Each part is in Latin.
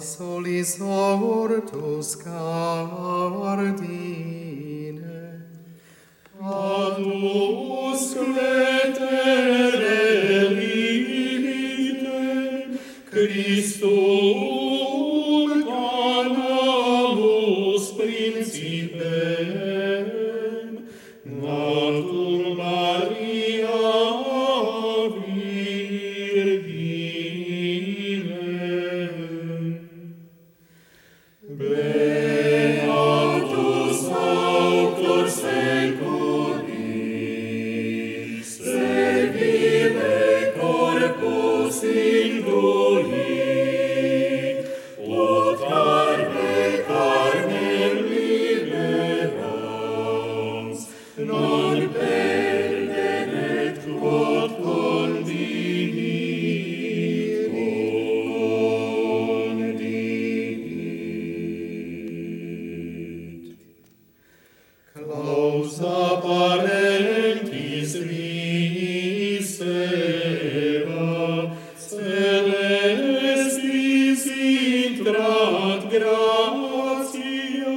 solis hortus cardine. Adus usque lilite, Christum canamus principem, natur Maria, Amen. causa parentis visera, celestis intrat gratia,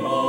Oh.